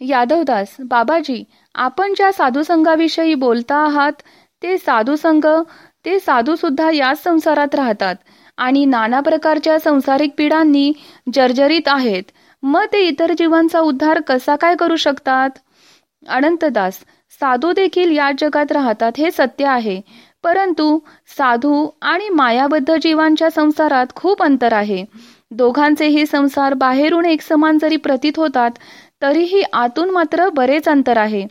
यादवदास बाबाजी आपण ज्या साधुसंघाविषयी बोलता आहात ते साधुसंघ ते साधू सुद्धा याच संसारात राहतात आणि नाना प्रकारच्या संसारिक पिढांनी जर्जरित आहेत. मग ते इतर जीवांचा उद्धार कसा काय करू शकतात? अनंतदास साधू देखील या जगात राहतात हे सत्य आहे परंतु साधू आणि मायाबद्ध जीवांच्या संसारात खूप अंतर आहे. दोघांचेही संसार बाहेरून एक समान जरी प्रतीत होतात तरीही आतून मात्र बरेच अंतर आहे.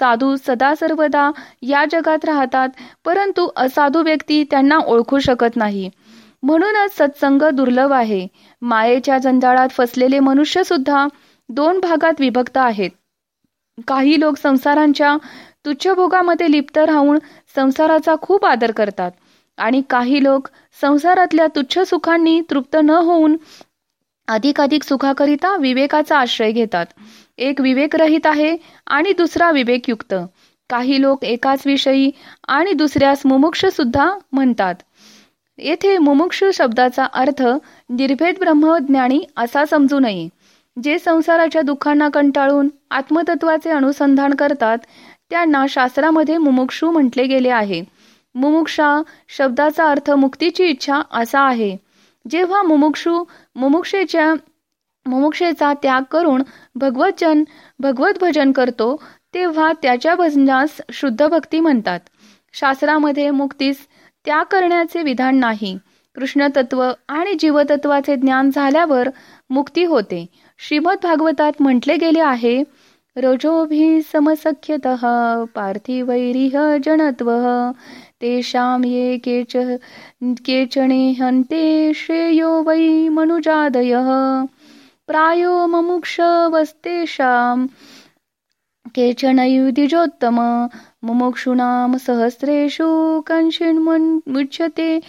साधू सदा सर्वदा या जगात राहतात परंतु असाधू व्यक्ती त्यांना ओळखू शकत नाही. म्हणूनच सत्संग दुर्लभ आहे. मायेच्या जंजाळात फसलेले मनुष्य सुद्धा दोन भागात विभक्त आहेत. काही लोक संसारांच्या तुच्छ भोगामध्ये लिप्त राहून संसाराचा खूप आदर करतात आणि काही लोक संसारातल्या तुच्छ सुखांनी तृप्त न होऊन अधिकाधिक सुखाकरिता विवेकाचा आश्रय घेतात. एक विवेकरहित आहे आणि दुसरा विवेकयुक्त. काही लोक एकाच विषयी आणि दुसऱ्यास मुमुक्ष सुद्धा म्हणतात. येथे मुमुक्ष शब्दाचा अर्थ निर्भेद ब्रह्मज्ञानी असा समजू नये. जे संसाराच्या दुःखांना कंटाळून आत्मतत्वाचे अनुसंधान करतात त्यांना शास्त्रामध्ये मुमुक्षू म्हटले गेले आहे. मुमुक्षा शब्दाचा अर्थ मुक्तीची इच्छा असा आहे. जेव्हा मुमुक्षू मुमुक्षेच्या मुमुक्षेचा त्याग करून भगवतजन भगवत भजन करतो तेव्हा त्याच्या भजनास शुद्ध भक्ती म्हणतात. शास्त्रामध्ये मुक्तीस त्याग करण्याचे विधान नाही. कृष्ण तत्व आणि जीवतत्वाचे ज्ञान झाल्यावर मुक्ती होते. श्रीमद भागवतात म्हटले गेले आहे रजोभी समसख्यत पार्थिवैरिह जनत्व। तेषां ये केच केचने हन्ते श्रेयो वै मनुजादयः। प्रायो ममुक्षवस्तेषां केचन युधिजोत्तम मुमुक्षूणां सहस्रेषु कञ्चिन्मुच्यते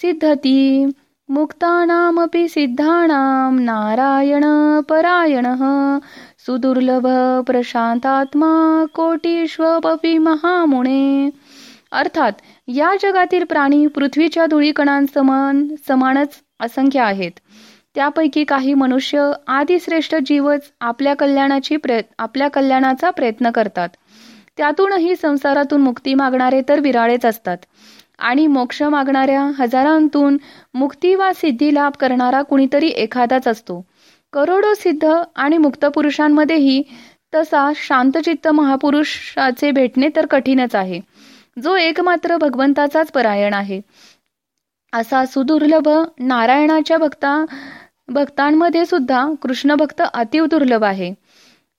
सिद्धती। मुक्तानामपि सिद्धानां नारायणपरायणः सुदुर्लभ प्रशांतात्मा कोटीश्वपी महामुणे अर्थात या जगातील प्राणी पृथ्वीच्या धुळीकणांसमान समानच असंख्य आहेत. त्यापैकी काही मनुष्य आदिश्रेष्ठ जीवच आपल्या कल्याणाची प्रयत् आपल्या कल्याणाचा प्रयत्न करतात. त्यातूनही संसारातून मुक्ती मागणारे तर विराळेच असतात. आणि मोक्ष मागणाऱ्या हजारांतून मुक्ती वा सिद्धी लाभ करणारा कुणीतरी एखादाच असतो. करोडो सिद्ध आणि मुक्त पुरुषांमध्येही तसा शांतचित्त महापुरुषाचे भेटणे तर कठीणच आहे. जो एकमात्र भगवंताचाच परायण आहे. असा सुदुर्लभ नारायणाच्या भक्ता भक्तांमध्ये सुद्धा कृष्ण भक्त अतिव दुर्लभ आहे.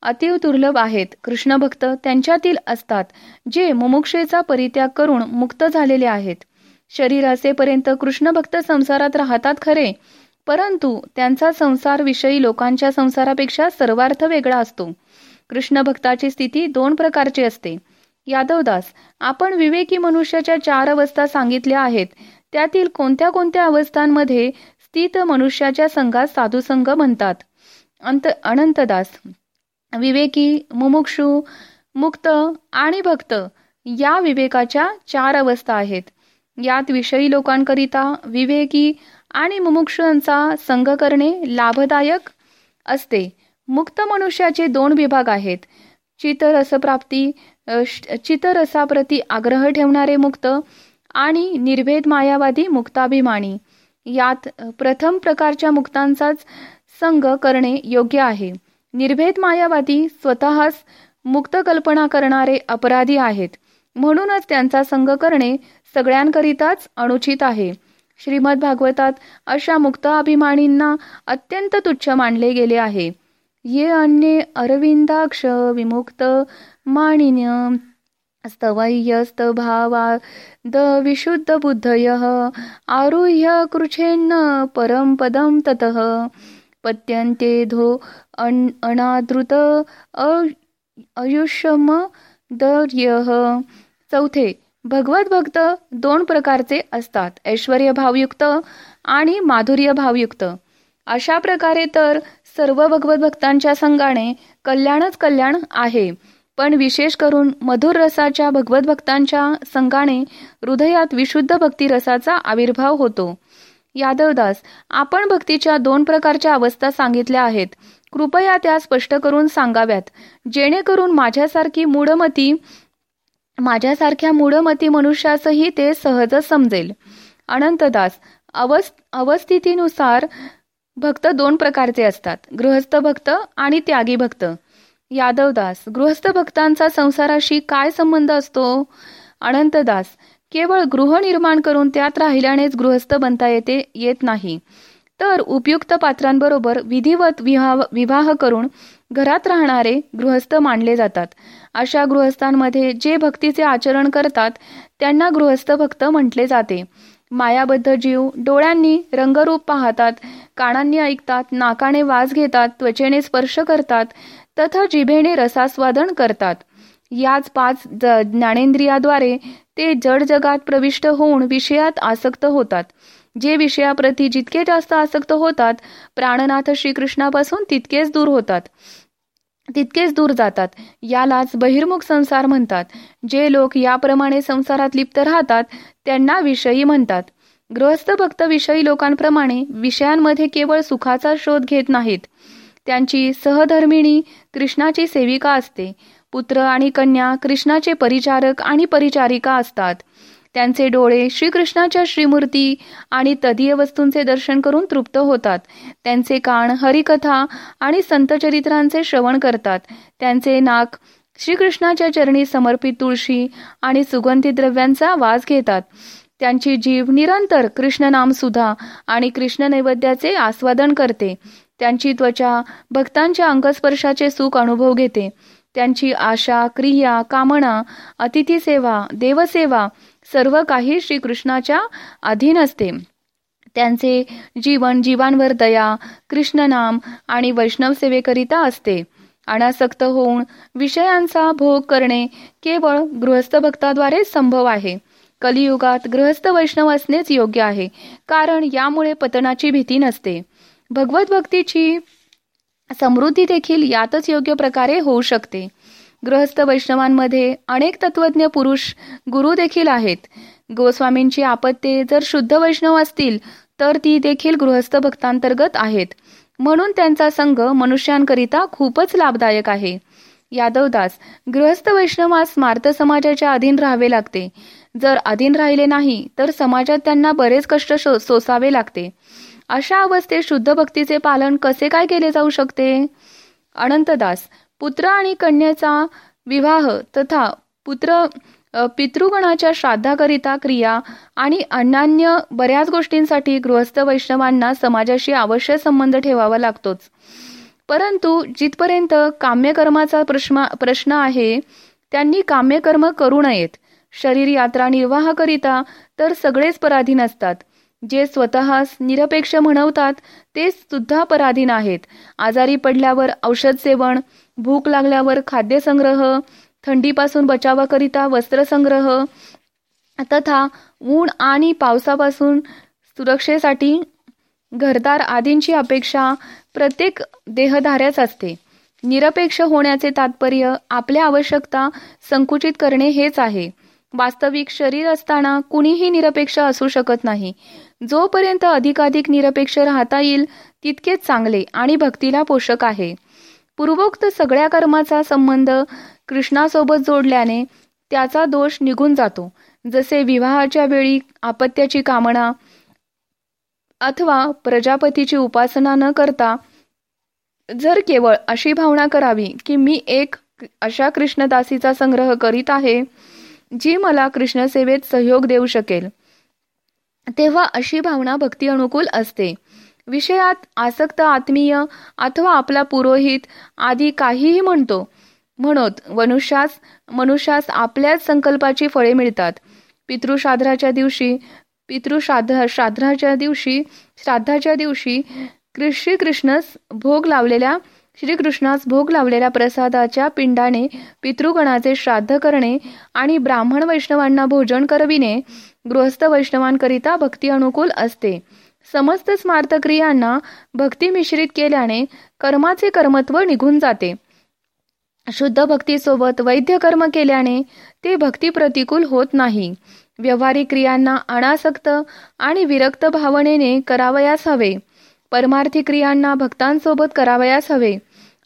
अतिव दुर्लभ आहेत. कृष्ण भक्त त्यांच्यातील असतात जे मुमुक्षेचा परित्याग करून मुक्त झालेले आहेत. शरीरासेपर्यंत कृष्ण भक्त संसारात राहतात खरे परंतु त्यांचा संसार विषयी लोकांच्या संसारापेक्षा सर्वार्थ वेगळा असतो. कृष्ण भक्ताची स्थिती दोन प्रकारची असते. यादवदास आपण विवेकी मनुष्याच्या चार अवस्था सांगितल्या आहेत. त्यातील कोणत्या कोणत्या अवस्थांमध्ये स्थित मनुष्याच्या संघात साधुसंघ म्हणतात? अंत अनंतदास विवेकी मुमुक्षु मुक्त आणि भक्त या विवेकाच्या चार अवस्था आहेत. यात विषयी लोकांकरिता विवेकी आणि मुमुक्षांचा संघ करणे लाभदायक असते. मुक्त मनुष्याचे दोन विभाग आहेत. चितरसप्राप्ती चितरसाप्रती आग्रह ठेवणारे मुक्त आणि निर्भेद मायावादी मुक्ताभिमानी. यात प्रथम प्रकारच्या मुक्तांचाच संघ करणे योग्य आहे. निर्भेद मायावादी स्वतःच मुक्त कल्पना करणारे अपराधी आहेत. म्हणूनच त्यांचा संघ करणे सगळ्यांकरिताच अनुचित आहे. श्रीमद भागवतात अशा मुक्त अभिमानींना अत्यंत तुच्छ मानले गेले आहे. ये अन्ये अरविंदाक्ष विमुक्त मानिन्य द विशुद्ध बुद्धय आरुह्य कृच्छेन्न परमपदम ततः पत्यंते धो अनादृत अयुष्यम दर्य. चौथे भगवत भक्त दोन प्रकारचे असतात. ऐश्वर भावयुक्त आणि माधुर्य भावयुक्त. अशा प्रकारे तर सर्व भगवत भक्तांच्या संघाने कल्याणच कल्याण आहे. पण विशेष करून मधुर रसाच्या भगवत भक्तांच्या संघाने हृदयात विशुद्ध भक्ती रसाचा आविर्भाव होतो. यादवदास आपण भक्तीच्या दोन प्रकारच्या अवस्था सांगितल्या आहेत. कृपया त्या स्पष्ट करून सांगाव्यात. जेणेकरून माझ्यासारखी मूढमती माझ्यासारख्या मूढमती मनुष्यासही ते सहजच समजेल. अनंतदास अवस् अवस्थितीनुसार भक्त दोन प्रकारचे असतात. गृहस्थ भक्त आणि त्यागी भक्त. यादवदास गृहस्थ भक्तांचा संसाराशी काय संबंध असतो? अनंतदास केवळ गृह निर्माण करून त्यात राहिल्यानेच गृहस्थ बनता येते येत नाही. तर उपयुक्त पात्रांबरोबर विधिवत विवाह विवाह करून घरात राहणारे गृहस्थ मानले जातात. अशा गृहस्थांमध्ये जे भक्तीचे आचरण करतात त्यांना गृहस्थ भक्त म्हटले जाते. मायाबद्ध जीव डोळ्यांनी रंगरूप पाहतात कानांनी ऐकतात नाकाने वास घेतात त्वचेने स्पर्श करतात तथा जिभेने रसास्वादन करतात. याच पाच ज्ञानेंद्रियाद्वारे ते जड जगात प्रविष्ट होऊन विषयात आसक्त होतात. जे विषयाप्रती जितके जास्त आसक्त होतात प्राणनाथ श्रीकृष्णापासून तितकेच दूर होतात. तितकेच दूर जातात. यालाच बहिर्मुख संसार म्हणतात. जे लोक याप्रमाणे संसारात लिप्त राहतात त्यांना विषयी म्हणतात. गृहस्थ भक्त विषयी लोकांप्रमाणे विषयांमध्ये केवळ सुखाचा शोध घेत नाहीत. त्यांची सहधर्मिणी कृष्णाची सेविका असते. पुत्र आणि कन्या कृष्णाचे परिचारक आणि परिचारिका असतात. त्यांचे डोळे श्रीकृष्णाच्या श्रीमूर्ती आणि तदीय वस्तूंचे दर्शन करून तृप्त होतात. त्यांचे कान हरिकथा आणि संतचरित्रांचे श्रवण करतात. त्यांचे नाक श्रीकृष्णाच्या चरणी समर्पित तुळशी आणि सुगंधी द्रव्यांचा वास घेतात. त्यांची जीव निरंतर कृष्ण सुधा आणि कृष्ण नैवेद्याचे आस्वादन करते. त्यांची त्वचा भक्तांच्या अंगस्पर्शाचे सुख अनुभव घेते. त्यांची आशा क्रिया कामना अतिथी सेवा देवसेवा सर्व काही श्रीकृष्णाच्या अधीन असते. त्यांचे जीवन जीवांवर दया कृष्णनाम आणि वैष्णव सेवेकरिता असते. अनासक्त होऊन विषयांचा भोग करणे केवळ गृहस्थ भक्ताद्वारे संभव आहे. कलियुगात गृहस्थ वैष्णव असणेच योग्य आहे कारण यामुळे पतनाची भीती नसते. भगवत भक्तीची समृद्धी देखील यातच योग्य प्रकारे होऊ शकते. गृहस्थ वैष्णवांमध्ये अनेक तत्वज्ञ पुरुष गुरु देखील आहेत. गोस्वामींची आपत्ते जर शुद्ध वैष्णव असतील तर ती देखील गृहस्थ भक्तांतर्गत आहेत. म्हणून त्यांचा संघ मनुष्यांकरिता खूपच लाभदायक आहे. यादवदास गृहस्थ वैष्णवास स्मार्त समाजाच्या अधीन राहावे लागते. जर अधीन राहिले नाही तर समाजात त्यांना बरेच कष्ट सोसावे लागते. अशा अवस्थेत शुद्ध भक्तीचे पालन कसे काय केले जाऊ शकते? अनंतदास पुत्र आणि कन्याचा विवाह तथा पुत्र पितृगणाच्या श्राद्धाकरिता क्रिया आणि अन्यान्य बऱ्याच गोष्टींसाठी गृहस्थ वैष्णवांना समाजाशी आवश्यक संबंध ठेवावा लागतोच. परंतु जिथपर्यंत काम्यकर्माचा प्रश्न प्रश्न आहे त्यांनी काम्यकर्म करू नयेत. शरीर यात्रा निर्वाहाकरिता तर सगळेच पराधीन असतात. जे स्वतःस निरपेक्ष म्हणवतात ते सुद्धा पराधीन आहेत. आजारी पडल्यावर औषध सेवन भूक लागल्यावर खाद्यसंग्रह थंडीपासून बचावाकरिता वस्त्रसंग्रह तथा ऊन आणि पावसापासून सुरक्षेसाठी घरदार आदींची अपेक्षा प्रत्येक देहधाऱ्याच असते. निरपेक्ष होण्याचे तात्पर्य आपल्या आवश्यकता संकुचित करणे हेच आहे. वास्तविक शरीर असताना कुणीही निरपेक्ष असू शकत नाही. जोपर्यंत अधिकाधिक निरपेक्ष राहता येईल तितकेच चांगले आणि भक्तीला पोषक आहे. पूर्वोक्त सगळ्या कर्माचा संबंध कृष्णासोबत जोडल्याने त्याचा दोष निघून जातो. जसे विवाहाच्या वेळी आपत्याची कामना अथवा प्रजापतीची उपासना न करता जर केवळ अशी भावना करावी की मी एक अशा कृष्णदासीचा संग्रह करीत आहे जी मला कृष्णसेवेत सहयोग देऊ शकेल. तेव्हा अशी भावना भक्ती अनुकूल असते. विषयात आसक्त आत्मीय अथवा आपला पुरोहित आदी काहीही म्हणतो. म्हणत मनुष्यास मनुष्यास आपल्याच संकल्पाची फळे मिळतात. पितृश्राद्धाच्या दिवशी पितृश्राद्ध श्राद्धाच्या दिवशी श्राद्धाच्या दिवशी श्रीकृष्णस भोग लावलेल्या श्रीकृष्णास भोग लावलेल्या प्रसादाच्या पिंडाने पितृगणाचे श्राद्ध करणे आणि ब्राह्मण वैष्णवांना भोजन करविणे गृहस्थ वैष्णवांकरिता भक्ती अनुकूल असते. समस्त स्मार्थ क्रियांना भक्ती मिश्रित केल्याने कर्माचे कर्मत्व निघून जाते. शुद्ध भक्तीसोबत वैद्य कर्म केल्याने ते भक्ती प्रतिकूल होत नाही. व्यवहारिक क्रियांना अनासक्त आणि विरक्त भावनेने करावयास हवे. परमार्थी क्रियांना भक्तांसोबत करावयास हवे.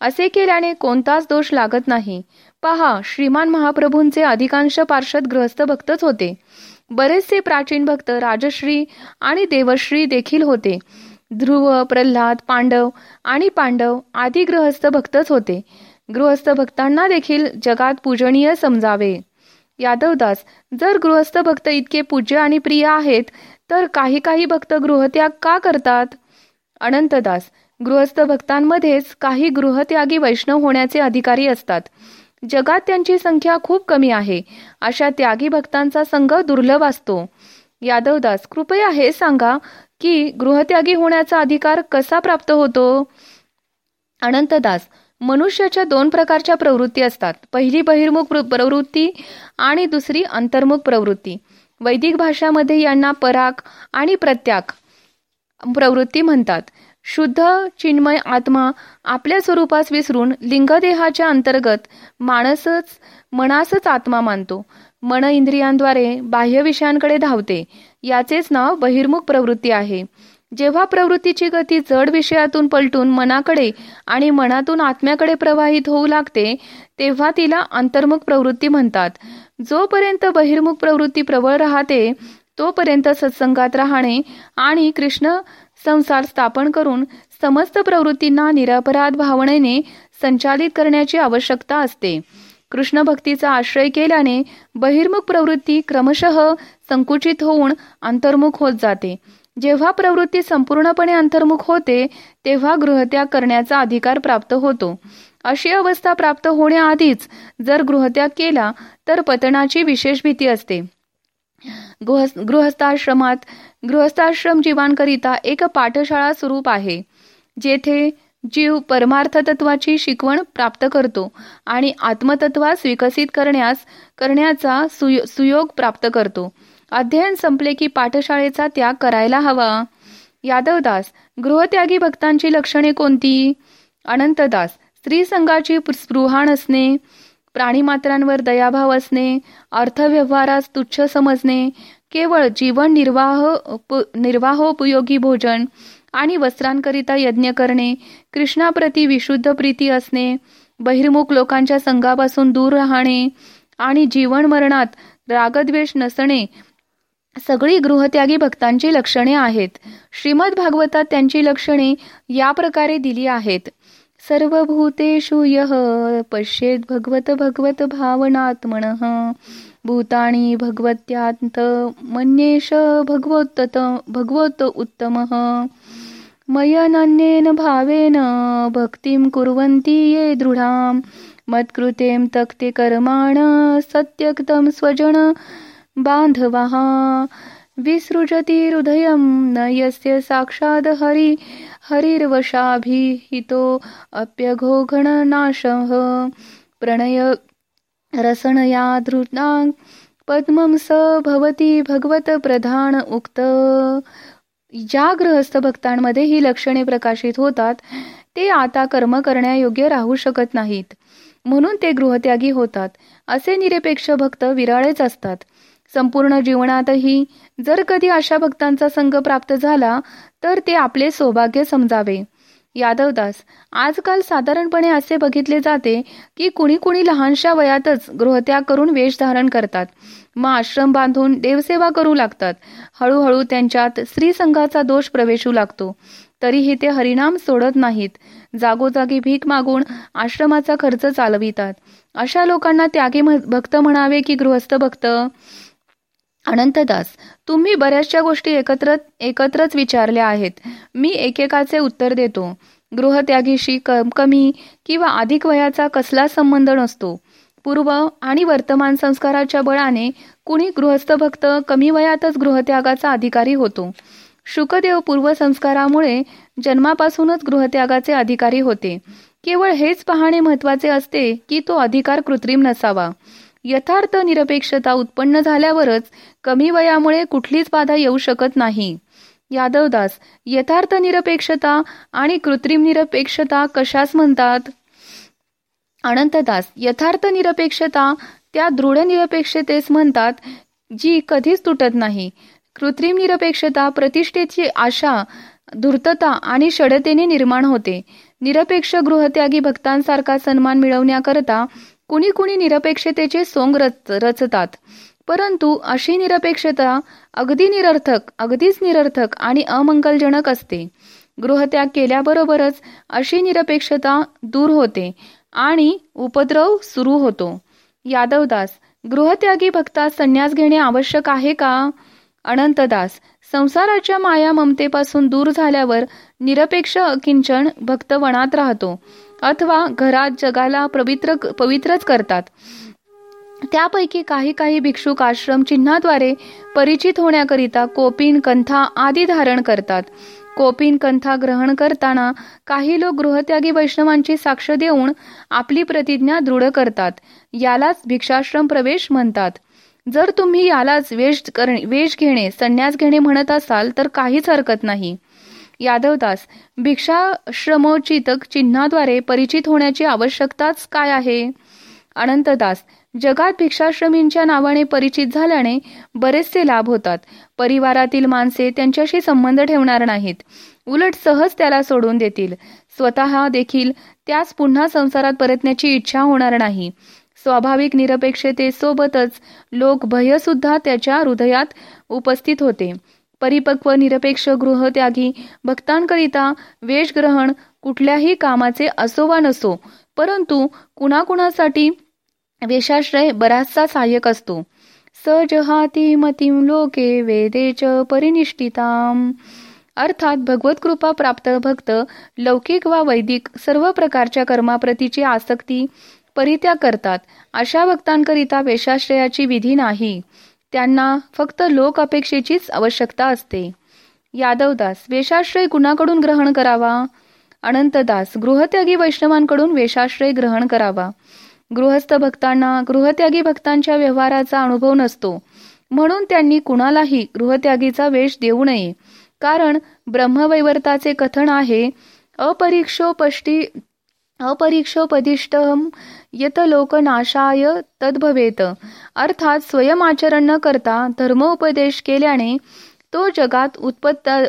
असे केल्याने कोणताच दोष लागत नाही. पहा श्रीमान महाप्रभूंचे अधिकांश पार्षद गृहस्थ भक्तच होते. बरेचसे प्राचीन भक्त राजश्री आणि देवश्री देखील होते. ध्रुव प्रल्हाद पांडव आणि पांडव आदी गृहस्थ भक्तच होते. गृहस्थ भक्तांना देखील जगात पूजनीय समजावे. यादवदास जर गृहस्थ भक्त इतके पूज्य आणि प्रिय आहेत तर काही काही भक्त गृहत्याग का करतात? अनंतदास गृहस्थ भक्तांमध्येच काही गृहत्यागी वैष्णव होण्याचे अधिकारी असतात. जगात त्यांची संख्या खूप कमी आहे. अशा त्यागी भक्तांचा संघ दुर्लभ असतो. यादवदास कृपया हे सांगा की गृहत्यागी होण्याचा अधिकार कसा प्राप्त होतो? अनंतदास मनुष्याच्या दोन प्रकारच्या प्रवृत्ती असतात. पहिली बहिर्मुख प्रवृत्ती आणि दुसरी अंतर्मुख प्रवृत्ती. वैदिक भाषामध्ये यांना पराक आणि प्रत्याक प्रवृत्ती म्हणतात. शुद्ध चिन्मय आत्मा आपल्या स्वरूपास विसरून लिंगदेहाच्या अंतर्गत माणसच मनासच आत्मा मानतो. मन इंद्रियांद्वारे बाह्य विषयांकडे धावते. याचेच नाव बहिर्मुख प्रवृत्ती आहे. जेव्हा प्रवृत्तीची गती जड विषयातून पलटून मनाकडे आणि मनातून आत्म्याकडे प्रवाहित होऊ लागते तेव्हा तिला अंतर्मुख प्रवृत्ती म्हणतात. जोपर्यंत बहिर्मुख प्रवृत्ती प्रबळ राहते तोपर्यंत सत्संगात राहणे आणि कृष्ण संसार स्थापन करून समस्त प्रवृत्तींना निरपराध भावनेने संचालित करण्याची आवश्यकता असते. कृष्ण भक्तीचा आश्रय केल्याने बहिर्मुख प्रवृत्ती क्रमशः संकुचित होऊन अंतर्मुख होत जाते. जेव्हा प्रवृत्ती संपूर्णपणे अंतर्मुख होते तेव्हा गृहत्याग करण्याचा अधिकार प्राप्त होतो. अशी अवस्था प्राप्त होण्याआधीच जर गृहत्याग केला तर पतनाची विशेष भीती असते. गृहस्थाश्रमात गृहस्थाश्रम जीवांकरिता एक पाठशाळा स्वरूप आहे जेथे जीव परमार्थ तत्वाची शिकवण प्राप्त करतो आणि आत्मतत्वास विकसित करण्यास करण्याचा सुयोग प्राप्त करतो. अध्ययन संपले की पाठशाळेचा त्याग करायला हवा. यादवदास गृहत्यागी भक्तांची लक्षणे कोणती? अनंतदास स्त्री संघाची स्पृहा नसणे प्राणीमात्रांवर दयाभाव असणे अर्थव्यवहारास तुच्छ समजणे केवळ जीवन निर्वाह निर्वाहोपयोगी भोजन आणि वस्त्रांकरिता यज्ञ करणे कृष्णाप्रती विशुद्ध प्रीती असणे बहिर्मुख लोकांच्या संघापासून दूर राहणे आणि जीवन मरणात रागद्वेष नसणे सगळी गृहत्यागी भक्तांची लक्षणे आहेत. श्रीमद भागवतात त्यांची लक्षणे या प्रकारे दिली आहेत. सर्वभूतेषु यः पश्येत भगवत भगवत भावनात्मन भूतानी भगवत्यांत मन्येश भगवत भगवत उत्तम। मयनन्येन भावेन भक्तिं कुर्वन्ति ये दृढां। मत्कृतें तक्ते कर्माण सत्यक्तं स्वजन बान्धवाः। विसृजति हृदयं न यस्य साक्षाद हरि हरिर्वशाभिहितो अप्यघोघणनाशः। प्रणय रसणया धृतां पद्मं स भवती भगवत प्रधान उक्त. ज्या गृहस्थ भक्तांमध्ये ही लक्षणे प्रकाशित होतात ते आता कर्म करण्यायोग्य राहू शकत नाहीत. म्हणून ते गृहत्यागी होतात. असे निरपेक्ष भक्त विराळेच असतात. संपूर्ण जीवनातही जर कधी अशा भक्तांचा संघ प्राप्त झाला तर ते आपले सौभाग्य समजावे. यादवदास आजकाल साधारणपणे असे बघितले जाते की कुणी कुणी लहानशा वयातच गृहत्याग करून वेश धारण करतात. मग आश्रम बांधून देवसेवा करू लागतात. हळूहळू त्यांच्यात स्त्री संघाचा दोष प्रवेशू लागतो. तरीही ते हरिनाम सोडत नाहीत. जागोजागी भीक मागून आश्रमाचा खर्च चालवितात. अशा लोकांना त्यागी भक्त म्हणावे की गृहस्थ भक्त? अनंतदास तुम्ही बऱ्याचशा गोष्टी एकत्र एकत्रच विचारल्या आहेत. मी एकेकाचे उत्तर देतो. गृहत्यागीशी कमी किंवा अधिक वयाचा कसला संबंध नसतो. पूर्व आणि वर्तमान संस्काराच्या बळाने कुणी गृहस्थ भक्त कमी वयातच गृहत्यागाचा अधिकारी होतो. शुकदेव पूर्वसंस्कारामुळे जन्मापासूनच गृहत्यागाचे अधिकारी होते. केवळ हेच पाहणे महत्त्वाचे असते की तो अधिकार कृत्रिम नसावा. यथार्थ निरपेक्षता उत्पन्न झाल्यावरच कमी वयामुळे कुठलीच बाधा येऊ शकत नाही. यादवदास यथार्थ निरपेक्षता आणि कृत्रिम निरपेक्षता कशास म्हणतात? अनंतदास यथार्थ निरपेक्षता त्या दृढ निरपेक्षतेस म्हणतात जी कधीच तुटत नाही. कृत्रिम निरपेक्षता प्रतिष्ठेची आशा धूर्तता आणि षडतेने निर्माण होते. निरपेक्ष गृहत्यागी भक्तांसारखा सन्मान मिळवण्याकरता कुणी कुणी निरपेक्षतेचे सोंग रच रचतात. परंतु अशी निरपेक्षता अगदी निरर्थक अगदीच निरर्थक आणि अमंगलजनक असते. गृहत्याग केल्याबरोबरच अशी निरपेक्षता दूर होते आणि उपद्रव सुरू होतो. यादवदास गृहत्यागी भक्तास संन्यास घेणे आवश्यक आहे का? अनंतदास संसाराच्या माया ममतेपासून दूर झाल्यावर निरपेक्ष अकिंचन भक्त वनात राहतो. अथवा घरात जगाला पवित्र पवित्रच करतात. त्यापैकी काही काही भिक्षुक आश्रम चिन्हाद्वारे परिचित होण्याकरिता कोपिन कंथा आदी धारण करतात. कोपिन कंथा ग्रहण करताना काही लोक गृहत्यागी वैष्णवांची साक्ष देऊन आपली प्रतिज्ञा दृढ करतात. यालाच भिक्षाश्रम प्रवेश म्हणतात. जर तुम्ही यालाच वेश करणे वेश घेणे संन्यास घेणे म्हणत असाल तर काहीच हरकत नाही. यादवदास भिक्षाश्रमोचितक चिन्हाद्वारे परिचित होण्याची आवश्यकताच काय आहे? अनंतदास जगात भिक्षाश्रमींच्या नावाने परिचित झाल्याने बरेचसे लाभ होतात. परिवारातील माणसे त्यांच्याशी संबंध ठेवणार नाहीत. उलट सहज त्याला सोडून देतील. स्वतः देखील त्यास पुन्हा संसारात परतण्याची इच्छा होणार नाही. स्वाभाविक निरपेक्षतेसोबतच लोक भयसुद्धा त्याच्या हृदयात उपस्थित होते. परिपक्व निरपेक्ष गृहत्यागी. भक्तांकरिता वेशग्रहण कुठल्याही कामाचे असो वा नसो परंतु कुणाकुणासाठी वेशाश्रय बराचसा सहाय्यक असतो. सजहाती मतीम लोके वेदेच परिनिष्ठिताम. अर्थात भगवत कृपा प्राप्त भक्त लौकिक वा वैदिक सर्व प्रकारच्या कर्माप्रतीची आसक्ती परित्याग करतात. अशा भक्तांकरिता वेशाश्रयाची विधी नाही. त्यांना फक्त लोक अपेक्षेचीच आवश्यकता असते. यादवदास वेशाश्रय कुणाकडून ग्रहण करावा? अनंतदास गृहत्यागी वैष्णवांकडून वेशाश्रय ग्रहण करावा. गृहस्थ भक्तांना गृहत्यागी भक्तांच्या व्यवहाराचा अनुभव नसतो. म्हणून त्यांनी कुणालाही गृहत्यागीचा वेश देऊ नये. कारण ब्रह्मवैवर्ताचे कथन आहे अपरीक्षोपष्टी अपरीक्षोपदिष्ट यत लोकनाशाय तद्भवेत. अर्थात स्वयंआचरण न करता धर्मोपदेश केल्याने तो जगात उत्पत्ता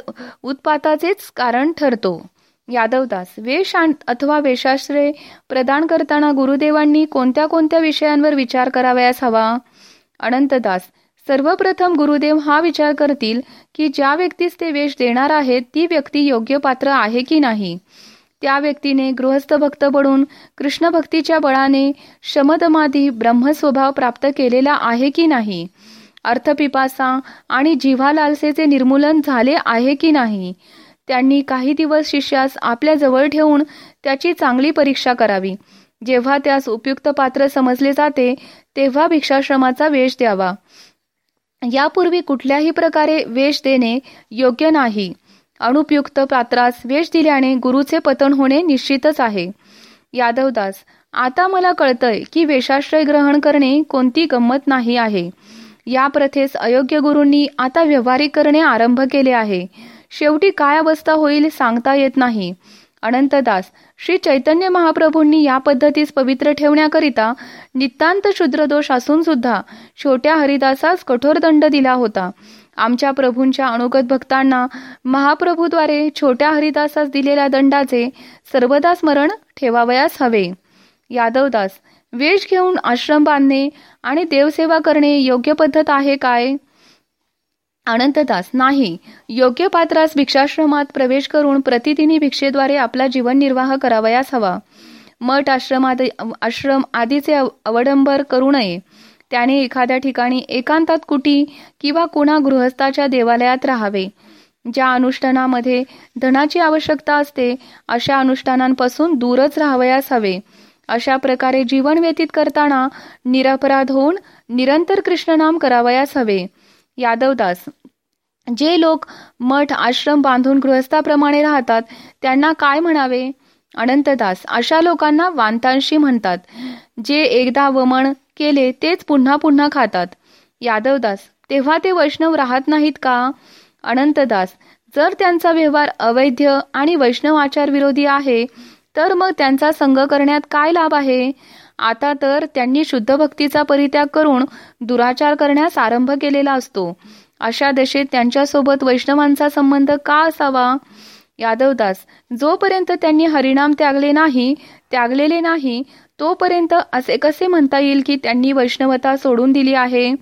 उत्पाताचेच कारण ठरतो. यादवदास वेश अथवा वेशाश्रय प्रदान करताना गुरुदेवांनी कोणत्या कोणत्या विषयांवर विचार करावयास हवा? अनंतदास सर्वप्रथम गुरुदेव हा विचार करतील की ज्या व्यक्तीस ते वेश देणार आहेत ती व्यक्ती योग्य पात्र आहे की नाही? त्या व्यक्तीने गृहस्थ भक्त बनून कृष्ण भक्तीच्या बळाने शमदमाधी ब्रह्मस्वभाव प्राप्त केलेला आहे की नाही? अर्थपिपासा आणि जिव्हा लालसेचे निर्मूलन झाले आहे की नाही? त्यांनी काही दिवस शिष्यास आपल्या जवळ ठेवून त्याची चांगली परीक्षा करावी. जेव्हा त्यास उपयुक्त पात्र समजले जाते तेव्हा भिक्षाश्रमाचा वेश द्यावा. यापूर्वी कुठल्याही प्रकारे वेश देणे योग्य नाही. अनुपयुक्त पात्रास वेश दिल्याने गुरुचे पतन होणे निश्चितच आहे. यादवदास आता मला कळतंय की वेशाश्रय ग्रहण करणे कोणती गंमत नाही आहे. या प्रथेस अयोग्य गुरूंनी आता व्यवहारिक करणे आरंभ केले आहे. शेवटी काय अवस्था होईल सांगता येत नाही. अनंतदास श्री चैतन्य महाप्रभूंनी या पद्धतीस पवित्र ठेवण्याकरिता नितांत शुद्रदोष असून सुद्धा छोट्या हरिदासास कठोर दंड दिला होता. आमच्या प्रभूंच्या अणोगत भक्तांना महाप्रभूद्वारे छोट्या हरिदासास दिलेल्या दंडाचे सर्वदा स्मरण ठेवावयास हवे. यादवदास वेश घेऊन आश्रम बांधणे आणि देवसेवा करणे योग्य पद्धत आहे काय? अनंतदास नाही. योग्य पात्रास भिक्षाश्रमात प्रवेश करून प्रतिदिनी भिक्षेद्वारे आपला जीवन निर्वाह करावयास हवा. मठ आश्रमात आश्रम आदीचे अवडंबर करू नये. त्याने एखाद्या ठिकाणी एकांतात कुटी किंवा कुणा गृहस्थाच्या देवालयात राहावे. ज्या अनुष्ठानामध्ये धनाची आवश्यकता असते अशा अनुष्ठानांपासून दूरच राहावयास हवे. अशा प्रकारे जीवन व्यतीत करताना निरपराध होऊन निरंतर कृष्णनाम करावयास हवे. यादवदास जे लोक मठ आश्रम बांधून गृहस्थाप्रमाणे राहतात त्यांना काय म्हणावे? अनंतदास अशा लोकांना वांतांशी म्हणतात जे एकदा वमन केले तेच पुन्हा पुन्हा खातात. यादवदास तेव्हा ते वैष्णव राहत नाहीत का? अनंतदास जर त्यांचा व्यवहार अवैध आणि वैष्णव आचार विरोधी आहे तर मग त्यांचा संग करण्यात काय लाभ आहे? आता तर त्यांनी शुद्ध भक्तीचा परित्याग करून दुराचार करण्यास आरंभ केलेला असतो. अशा दशेत त्यांच्यासोबत वैष्णवांचा संबंध का असावा? यादवदास जोपर्यंत त्यांनी हरिणाम त्यागले नाही त्यागलेले नाही तोपर्यंत असे कसे म्हणता येईल की त्यांनी वैष्णवता सोडून दिली आहे?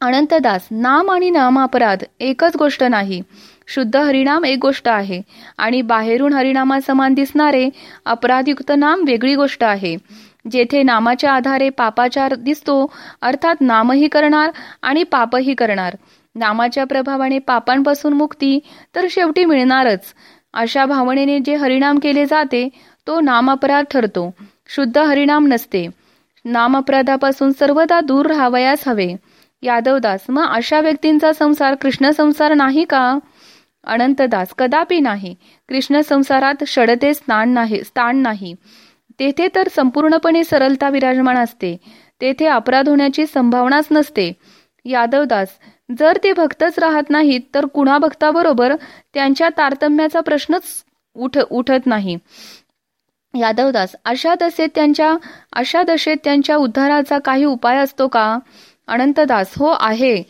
अनंतदास नाम आणि नाम अपराध एकच गोष्ट नाही. शुद्ध हरिणाम एक गोष्ट आहे आणि बाहेरून हरिनामा समान दिसणारे अपराधयुक्त नाम वेगळी गोष्ट आहे. जेथे नामाच्या आधारे पापाचार दिसतो अर्थात नामही करणार आणि पापही करणार. नामाच्या प्रभावाने पापांपासून मुक्ती तर शेवटी मिळणारच. अशा भावनेने जे हरिणाम केले जाते तो नाम अपराध ठरतो. शुद्ध हरिनाम नसते. नाम अपराधापासून सर्वदा दूर राहावयास हवे. यादवदास मग अशा व्यक्तींचा संसार कृष्ण संसार नाही का? अनंतदास कदापि नाही. कृष्ण संसारात षडते स्थान नाही स्थान नाही. तेथे तर संपूर्णपणे सरलता विराजमान असते. तेथे अपराध होण्याची संभावनाच नसते. यादवदास जर ते भक्तच राहत नाहीत तर कुणा भक्ताबरोबर त्यांच्या तारतम्याचा प्रश्नच उठ उठत नाही. यादवदास अशा दशेत त्यांच्या अशा दशेत त्यांच्या उद्धाराचा काही उपाय असतो का? अनंतदास हो आहे.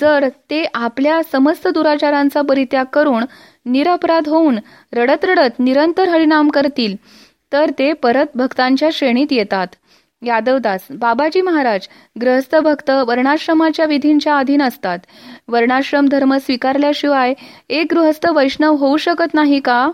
जर ते आपल्या समस्त दुराचारांचा परित्याग करून निरपराध होऊन रडत रडत निरंतर हरिनाम करतील तर ते परत भक्तांच्या श्रेणीत येतात. यादवदास बाबाजी महाराज ग्रहस्थ भक्त वर्णाश्रमाच्या विधींच्या अधीन असतात. वर्णाश्रम धर्म स्वीकारल्याशिवाय एक गृहस्थ वैष्णव होऊ शकत नाही का?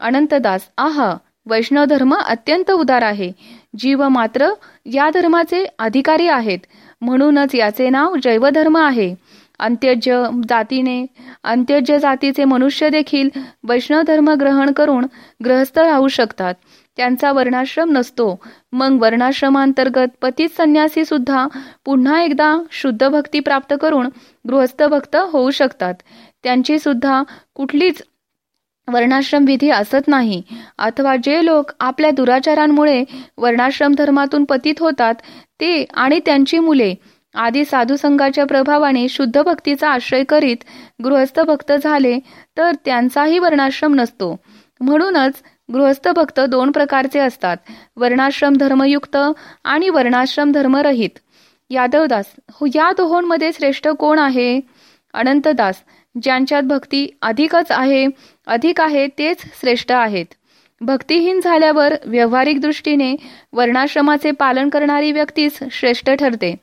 अनंतदास आहा. वैष्णव धर्म अत्यंत उदार आहे. जीव मात्र या धर्माचे अधिकारी आहेत. म्हणूनच याचे नाव जैवधर्म आहे. अंत्यज्य जातीने अंत्यज्य जातीचे मनुष्य देखील वैष्णव धर्म ग्रहण करून ग्रहस्थ राहू शकतात. त्यांचा वर्णाश्रम नसतो. मग वर्णाश्रमांतर्गत पतित संन्यासी सुद्धा पुन्हा एकदा शुद्ध भक्ती प्राप्त करून गृहस्थ भक्त होऊ शकतात. त्यांची सुद्धा कुठलीच वर्णाश्रम विधी असत नाही. अथवा जे लोक आपल्या दुराचारांमुळे वर्णाश्रम धर्मातून पतित होतात ते आणि त्यांची मुले आदी साधू संघाच्या प्रभावाने शुद्ध भक्तीचा आश्रय करीत गृहस्थ भक्त झाले तर त्यांचाही वर्णाश्रम नसतो. म्हणूनच गृहस्थ भक्त दोन प्रकारचे असतात वर्णाश्रम धर्मयुक्त आणि वर्णाश्रम धर्मरहित. यादवदास या दोहोंमध्ये श्रेष्ठ कोण आहे? अनंतदास ज्यांच्यात भक्ती अधिकच आहे अधिक आहे तेच श्रेष्ठ आहेत. भक्तिहीन झाल्यावर व्यावहारिक दृष्टीने वर्णाश्रमाचे पालन करणारी व्यक्तीच श्रेष्ठ ठरते.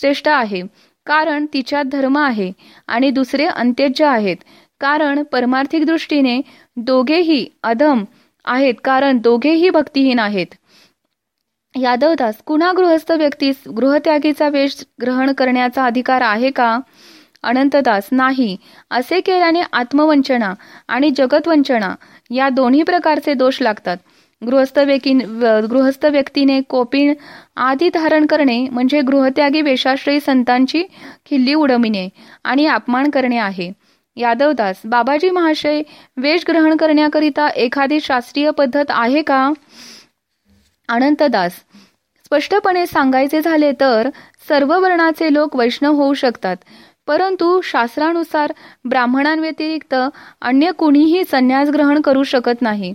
श्रेष्ठ आहे कारण तिच्यात धर्म आहे आणि दुसरे अंत्यज्य आहेत. कारण परमार्थिक दृष्टीने दोघेही अधम आहेत कारण दोघेही भक्तिहीन आहेत. यादवदास कुणा गृहस्थ व्यक्तीस गृहत्यागीचा वेश ग्रहण करण्याचा अधिकार आहे का? अनंतदास नाही. असे केल्याने आत्मवंचना आणि जगतवंचना या दोन्ही प्रकारचे दोष लागतात. गृहस्थ व्यक्ती गृहस्थ व्यक्तीने कोपिण आदी धारण करणे म्हणजे गृहत्यागी वेशाश्रयी संतांची खिल्ली उडविणे आणि अपमान करणे आहे. यादवदास बाबाजी महाशय वेश ग्रहण करण्याकरिता एखादी शास्त्रीय पद्धत आहे का? अनंतदास स्पष्टपणे सांगायचे झाले तर सर्व वर्णाचे लोक वैष्णव होऊ शकतात. परंतु शास्त्रानुसार ब्राह्मणांव्यतिरिक्त अन्य कुणीही संन्यास ग्रहण करू शकत नाही.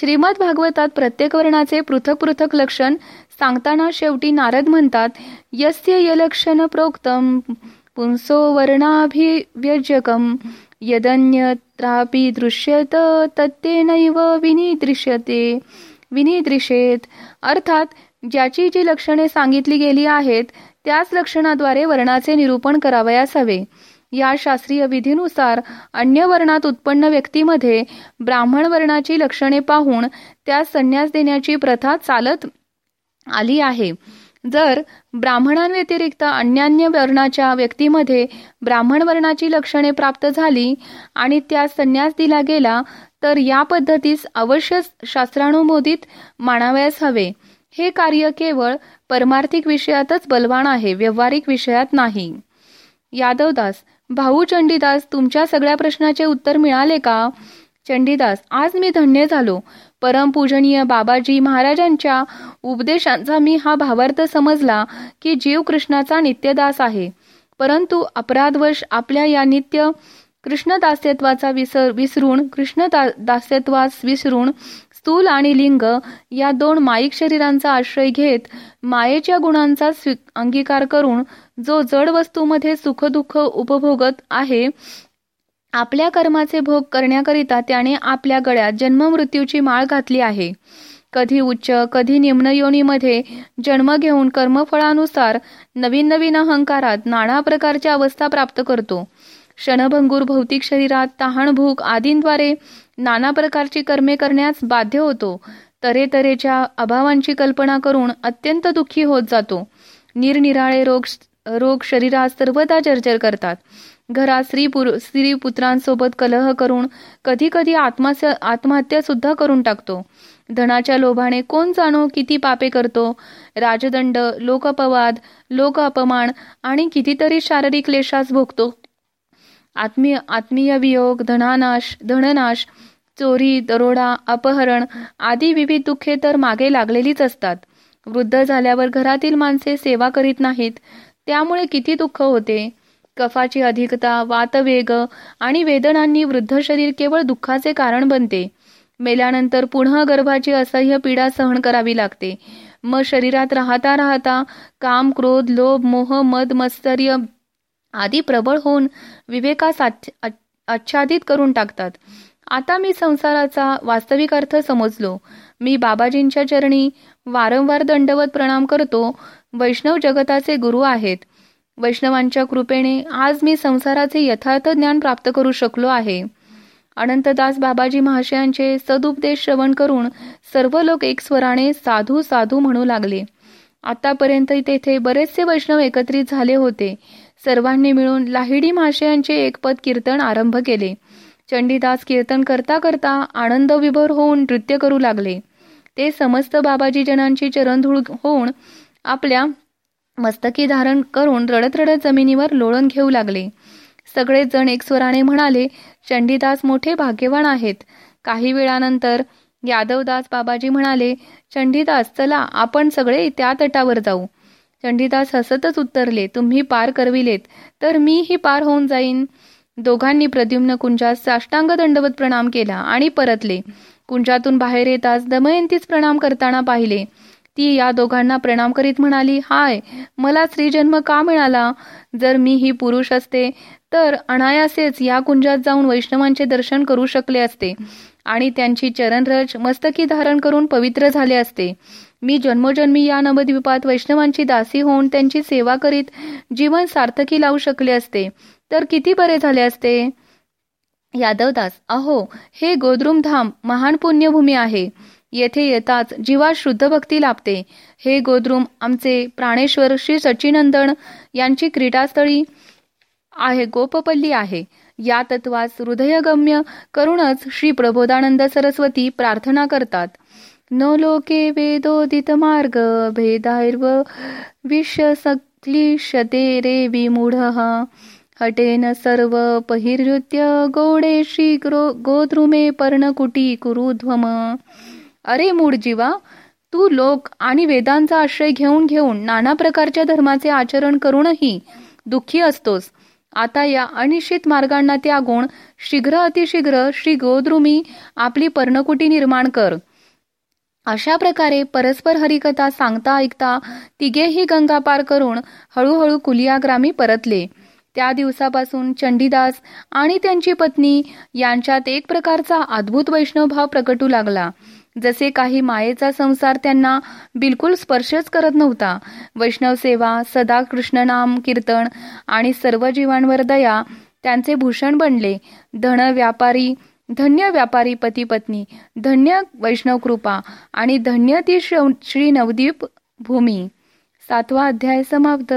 श्रीमद भागवतात प्रत्येक वर्णाचे पृथक पृथक लक्षण सांगताना शेवटी नारद म्हणतात यस्य यलक्षण प्रोक्तम पुंसो वर्णाभिव्यजकम यदन्यत्रापि दृश्यत तत्तेनैव विनिदृश्यते विनिदृशेत. अर्थात ज्याची जी लक्षणे सांगितली गेली आहेत त्याच लक्षणाद्वारे वर्णाचे निरूपण करावयास हवे. या शास्त्रीय विधीनुसार अन्य वर्णात उत्पन्न व्यक्तीमध्ये ब्राह्मण वर्णाची लक्षणे पाहून त्यास संन्यास देण्याची प्रथा चालत आली आहे. जर ब्राह्मणांव्यतिरिक्त अन्यान्य वर्णाच्या व्यक्तीमध्ये ब्राह्मण वर्णाची लक्षणे प्राप्त झाली आणि त्यास संन्यास दिला गेला तर या पद्धतीस अवश्य शास्त्रानुमोदित मानावयास हवे. हे कार्य केवळ परमार्थिक विषयातच बलवान आहे व्यवहारिक विषयात नाही. यादवदास भाऊ चंडीदास तुमच्या सगळ्या प्रश्नाचे उत्तर मिळाले का? चंडीदास आज मी धन्य झालो. परमपूजनीय बाबाजी महाराजांच्या उपदेशांचा मी हा भावार्थ समजला की जीव कृष्णाचा नित्यदास आहे. परंतु अपराधवश आपल्या या नित्य कृष्ण दास्यत्वाचा विसर विसरून कृष्ण दास्यत्वास विसरून स्थूल आणि लिंग या दोन माईक शरीरांचा आश्रय घेत मायेच्या गुणांचा अंगीकार करून जो जड वस्तूमध्ये सुखदुःख उपभोगत आहे आपल्या कर्माचे भोग करण्याकरिता त्याने आपल्या गळ्यात जन्ममृत्यूची माळ घातली आहे. कधी उच्च कधी निम्न योनीमध्ये जन्म घेऊन कर्मफळानुसार नवीन नवीन अहंकारात नाना प्रकारच्या अवस्था प्राप्त करतो. क्षणभंगूर भौतिक शरीरात तहान भूक आदींद्वारे नाना प्रकारची कर्मे करण्यास बाध्य होतो. तऱ्हेतऱ्हेच्या अभावांची कल्पना करून अत्यंत दुःखी होत जातो. निरनिराळे रोग रोग शरीरात सर्वदा जर्जर करतात. घरात स्त्री स्त्री पुत्रांसोबत कलह करून कधी कधी आत्महत्या आत्महत्या सुद्धा करून टाकतो. धनाच्या लोभाने कोण जाणो किती पापे करतो. राजदंड लोकपवाद लोक अपमान आणि कितीतरी शारीरिक क्लेशास भोगतो. आत्मीय आत्मीय वियोग धनानाश धननाश चोरी दरोडा अपहरण आदी विविध दुःखे तर मागे लागलेलीच असतात. वृद्ध झाल्यावर घरातील माणसे सेवा करीत नाहीत. त्यामुळे किती दुःख होते. कफाची अधिकता वातवेग आणि वेदनांनी वृद्ध शरीर केवळ दुःखाचे कारण बनते. मेल्यानंतर पुन्हा गर्भाची असह्य पीडा सहन करावी लागते. मग शरीरात राहता राहता काम क्रोध लोभ मोह मद मत्सर्य आधी प्रबळ होऊन विवेकास आच्छादित करून टाकतात. आता मी संसाराचा वास्तविक अर्थ समजलो. मी बाबाजींच्या चरणी वारंवार दंडवत प्रणाम करतो. वैष्णव जगताचे गुरु आहेत. वैष्णवांच्या कृपेने आज मी संसाराचे यथार्थ ज्ञान प्राप्त करू शकलो आहे. अनंतदास बाबाजी महाशयांचे सदुपदेश श्रवण करून सर्व लोक एक स्वराने साधू साधू म्हणू लागले. आतापर्यंत तेथे बरेचसे वैष्णव एकत्रित झाले होते. सर्वांनी मिळून लाहिडी माशयांचे एकपद कीर्तन आरंभ केले. चंडीदास कीर्तन करता करता आनंद विभोर होऊन नृत्य करू लागले. ते समस्त बाबाजी जनांची चरणधूळ होऊन आपल्या मस्तकी धारण करून रडत रडत जमिनीवर लोळण घेऊ लागले. सगळे जण एकस्वराने म्हणाले चंडीदास मोठे भाग्यवान आहेत. काही वेळानंतर यादवदास बाबाजी म्हणाले चंडीदास चला आपण सगळे त्या तटावर जाऊ. चंडीदास हसतच उत्तरले तुम्ही पार करविलेत तर मीही पार होऊन जाईन. दोघांनी प्रद्युम्न कुंजास साष्टांग दंडवत प्रणाम केला आणि परतले. कुंजातून बाहेर येताच दमयंतीच प्रणाम करताना पाहिले. ती या दोघांना प्रणाम करीत म्हणाली हाय मला स्त्रीजन्म का मिळाला? जर मी ही पुरुष असते तर अनायासेच या कुंजात जाऊन वैष्णवांचे दर्शन करू शकले असते आणि त्यांची चरणरज मस्तकी धारण करून पवित्र झाले असते. मी जन्मोजन्मी या नवद्वीपात वैष्णवांची दासी होऊन त्यांची सेवा करीत जीवन सार्थकी लावू शकले असते. तर किती बरे झाले असते? यादवदास अहो हे गोद्रुम धाम महान पुण्यभूमी आहे. येथे येताच जीवा शुद्ध भक्ती लाभते. हे गोद्रुम आमचे प्राणेश्वर श्री सचिनंदन यांची क्रीडास्थळी आहे गोपपल्ली आहे. या तत्वास हृदयगम्य करूनच श्री प्रबोधानंद सरस्वती प्रार्थना करतात. न लोके वेदोदित मार्ग भेदार्व विषसक्लिशते रे विमूढ। हटेन सर्व पहिर्युत्य गोडे श्री गोद्रुमे पर्णकुटी कुरुध्वम। अरे मूळ जीवा तू लोक आणि वेदांचा आश्रय घेऊन घेऊन नाना प्रकारच्या धर्माचे आचरण करूनही दुःखी असतोस. आता या अनिश्चित मार्गांना त्यागून शीघ्र अतिशीघ्र श्री गोद्रुमी आपली पर्णकुटी निर्माण कर. अशा प्रकारे परस्पर हरिकथा सांगता ऐकता तिघेही गंगा पार करून हळूहळू कुलियाग्रामी परतले. त्या दिवसापासून चंडीदास आणि त्यांची पत्नी यांच्यात एक प्रकारचा अद्भुत वैष्णव भाव प्रकटू लागला. जसे काही मायेचा संसार त्यांना बिलकुल स्पर्शच करत नव्हता. वैष्णव सेवा सदा कृष्णनाम कीर्तन आणि सर्व जीवांवर दया त्यांचे भूषण बनले. धन व्यापारी धन्य व्यापारी पती पत्नी धन्य वैष्णव कृपा आणि धन्य ती श्री नवदीप भूमी. सातवा अध्याय समाप्त.